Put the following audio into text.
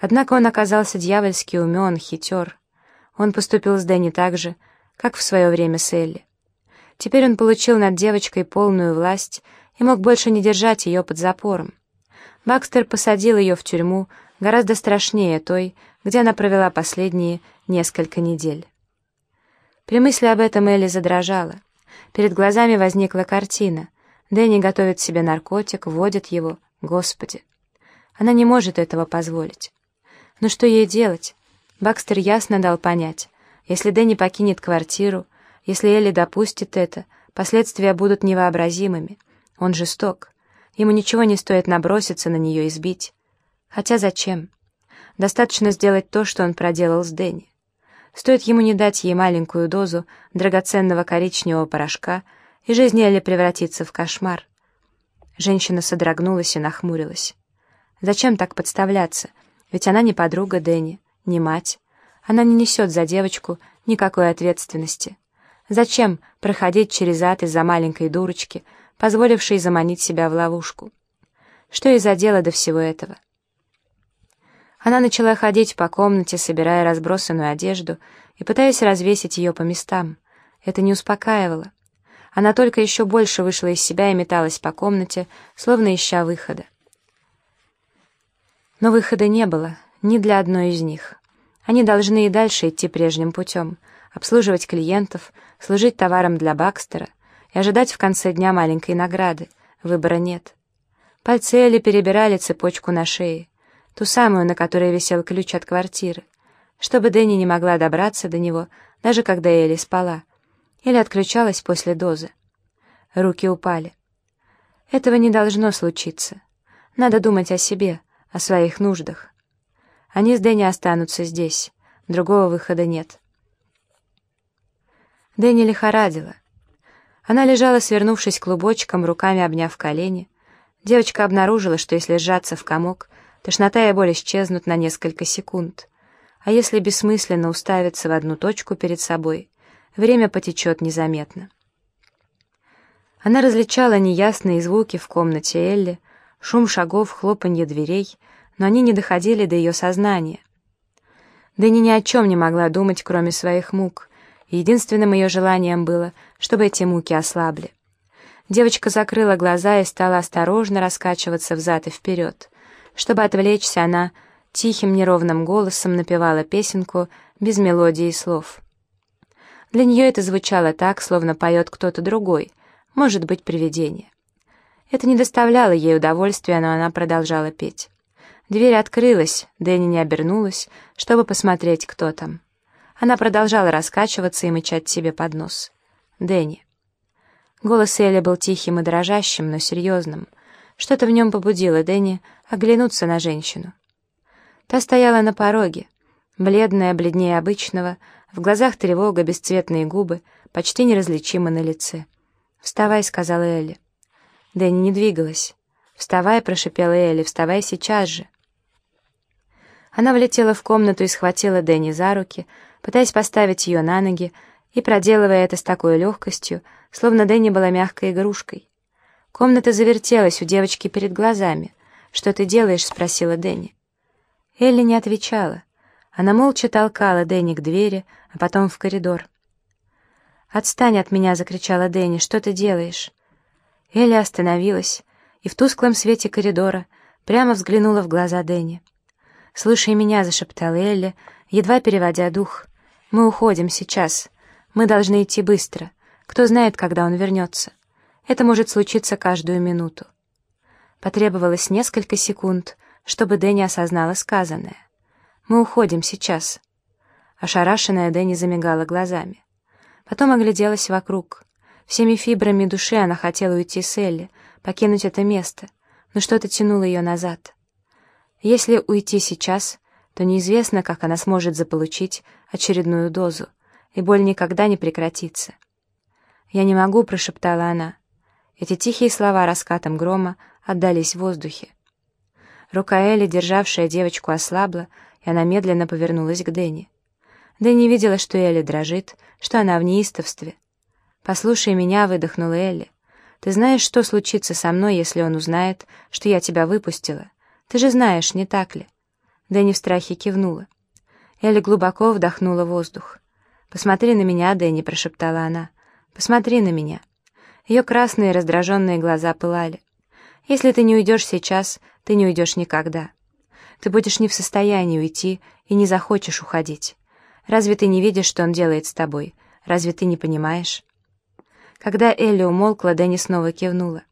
Однако он оказался дьявольски умен, хитер. Он поступил с Дэнни так же, как в свое время с Элли. Теперь он получил над девочкой полную власть и мог больше не держать ее под запором. Бакстер посадил ее в тюрьму, гораздо страшнее той, где она провела последние несколько недель. При мысли об этом Элли задрожала. Перед глазами возникла картина. Дэнни готовит себе наркотик, вводит его. Господи! Она не может этого позволить. Но что ей делать? Бакстер ясно дал понять. Если Дэнни покинет квартиру, если Элли допустит это, последствия будут невообразимыми. Он жесток. Ему ничего не стоит наброситься на нее и сбить. Хотя зачем? Достаточно сделать то, что он проделал с Дэнни. Стоит ему не дать ей маленькую дозу драгоценного коричневого порошка, и жизнь Элли превратится в кошмар. Женщина содрогнулась и нахмурилась. Зачем так подставляться? Ведь она не подруга Дэнни, не мать. Она не несет за девочку никакой ответственности. Зачем проходить через ад из-за маленькой дурочки, позволившей заманить себя в ловушку? Что ей за дело до всего этого? Она начала ходить по комнате, собирая разбросанную одежду и пытаясь развесить ее по местам. Это не успокаивало. Она только еще больше вышла из себя и металась по комнате, словно ища выхода. Но выхода не было, ни для одной из них. Они должны и дальше идти прежним путем, обслуживать клиентов, служить товаром для Бакстера и ожидать в конце дня маленькой награды. Выбора нет. Пальцы Элли перебирали цепочку на шее ту самую, на которой висел ключ от квартиры, чтобы Дэнни не могла добраться до него, даже когда Элли спала, или отключалась после дозы. Руки упали. Этого не должно случиться. Надо думать о себе, о своих нуждах. Они с Дэнни останутся здесь, другого выхода нет. Дэнни лихорадила. Она лежала, свернувшись клубочком, руками обняв колени. Девочка обнаружила, что если сжаться в комок, Тошнота и боль исчезнут на несколько секунд. А если бессмысленно уставиться в одну точку перед собой, время потечет незаметно. Она различала неясные звуки в комнате Элли, шум шагов, хлопанье дверей, но они не доходили до ее сознания. Дэнни ни о чем не могла думать, кроме своих мук, единственным ее желанием было, чтобы эти муки ослабли. Девочка закрыла глаза и стала осторожно раскачиваться взад и вперед. Чтобы отвлечься, она тихим неровным голосом напевала песенку без мелодии и слов. Для нее это звучало так, словно поет кто-то другой, может быть, привидение. Это не доставляло ей удовольствия, но она продолжала петь. Дверь открылась, Дэнни не обернулась, чтобы посмотреть, кто там. Она продолжала раскачиваться и мычать себе под нос. «Дэнни». Голос Элли был тихим и дрожащим, но серьезным — что-то в нем побудило Дэнни оглянуться на женщину. Та стояла на пороге, бледная, бледнее обычного, в глазах тревога, бесцветные губы, почти неразличимы на лице. «Вставай», — сказала Элли. Дэнни не двигалась. «Вставай», — прошипела Элли, — «вставай сейчас же». Она влетела в комнату и схватила Дэнни за руки, пытаясь поставить ее на ноги, и проделывая это с такой легкостью, словно Дэнни была мягкой игрушкой. Комната завертелась у девочки перед глазами. «Что ты делаешь?» — спросила Дэнни. Элли не отвечала. Она молча толкала Дэнни к двери, а потом в коридор. «Отстань от меня!» — закричала Дэнни. «Что ты делаешь?» Элли остановилась и в тусклом свете коридора прямо взглянула в глаза Дэнни. «Слушай меня!» — зашептала Элли, едва переводя дух. «Мы уходим сейчас. Мы должны идти быстро. Кто знает, когда он вернется. Это может случиться каждую минуту. Потребовалось несколько секунд, чтобы Дэнни осознала сказанное. «Мы уходим сейчас». Ошарашенная Дэнни замигала глазами. Потом огляделась вокруг. Всеми фибрами души она хотела уйти с Элли, покинуть это место, но что-то тянуло ее назад. Если уйти сейчас, то неизвестно, как она сможет заполучить очередную дозу, и боль никогда не прекратится. «Я не могу», — прошептала она. Эти тихие слова раскатом грома отдались в воздухе. Рука Элли, державшая девочку, ослабла, и она медленно повернулась к Дэнни. Дэнни видела, что Элли дрожит, что она в неистовстве. «Послушай меня», — выдохнула Элли. «Ты знаешь, что случится со мной, если он узнает, что я тебя выпустила? Ты же знаешь, не так ли?» Дэнни в страхе кивнула. Элли глубоко вдохнула воздух. «Посмотри на меня, Дэнни», — прошептала она. «Посмотри на меня». Ее красные раздраженные глаза пылали. «Если ты не уйдешь сейчас, ты не уйдешь никогда. Ты будешь не в состоянии уйти и не захочешь уходить. Разве ты не видишь, что он делает с тобой? Разве ты не понимаешь?» Когда Элли умолкла, Дэнни снова кивнула.